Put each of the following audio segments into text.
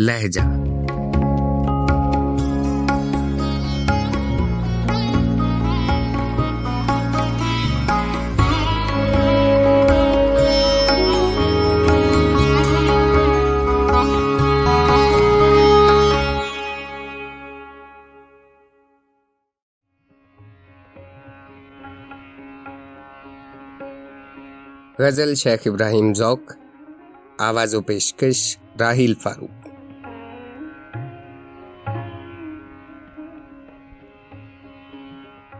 لہجہ۔ غزل شیخ ابراہیم ذوق آواز و پیشکش راہیل فاروق۔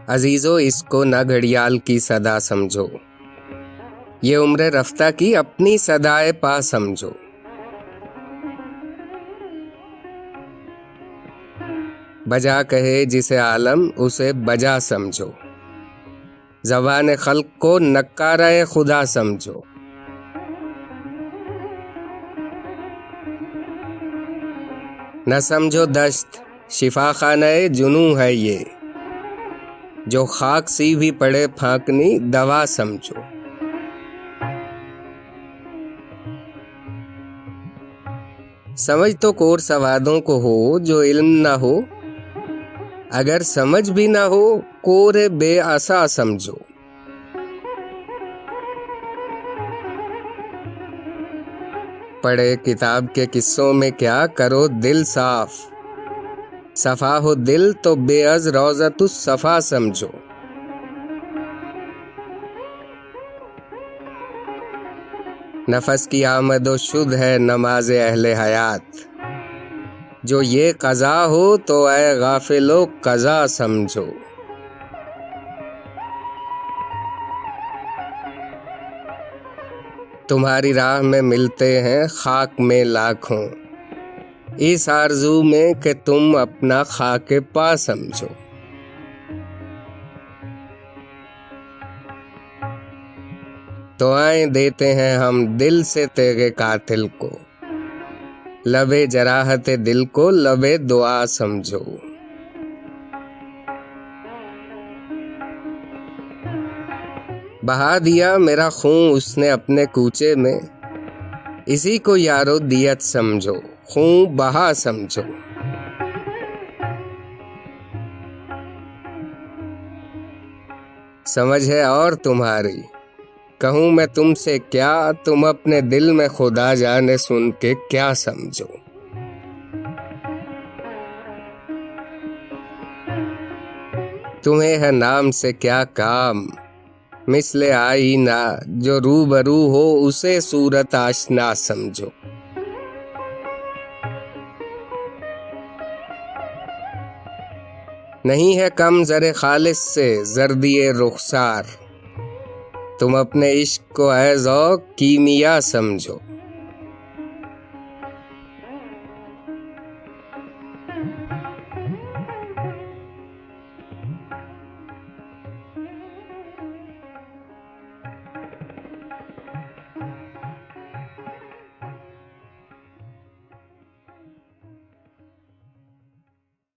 عزیزو، اس کو نہ گھڑیال کی صدا سمجھو۔ یہ عمر رفتہ کی اپنی صدائے پا سمجھو۔ بجا کہے جسے عالم، اسے بجا سمجھو۔ زبان خلق کو نکارہ خدا سمجھو۔ نہ سمجھو دست شفا خانہ جنو ہے یہ۔ جو خاک سی بھی پڑے پھانکنی دوا سمجھو۔ سمجھ تو کور سوادوں کو ہو جو علم نہ ہو۔ اگر سمجھ بھی نہ ہو، کور بے آسا سمجھو۔ پڑھے کتاب کے قصوں میں کیا کرو دل صاف۔ صفا ہو دل تو بے از روزت الصفا سمجھو۔ نفس کی آمد و شد ہے نماز اہل حیات۔ جو یہ قضا ہو تو اے غافل و قضا سمجھو۔ تمہاری راہ میں ملتے ہیں خاک میں لاکھوں۔ اس آرزو میں کہ تم اپنا خاک پا سمجھو۔ دعائیں دیتے ہیں ہم دل سے تیرے قاتل کو۔ لبے جراحت دل کو لبے دعا سمجھو۔ بہا دیا میرا خون اس نے اپنے کوچے میں۔ اسی کو یارو دیت سمجھو، خون بہا سمجھو۔ سمجھ ہے اور تمہاری۔ کہوں میں تم سے کیا، تم اپنے دل میں خدا جانے سن کے کیا سمجھو۔ تمہیں ہے نام سے کیا کام۔ مثل آئینہ، جو رو برو ہو اسے صورت آشنا سمجھو۔ نہیں ہے کم زر خالص سے زردی رخسار۔ تم اپنے عشق کو اے ذوق کیمیا سمجھو۔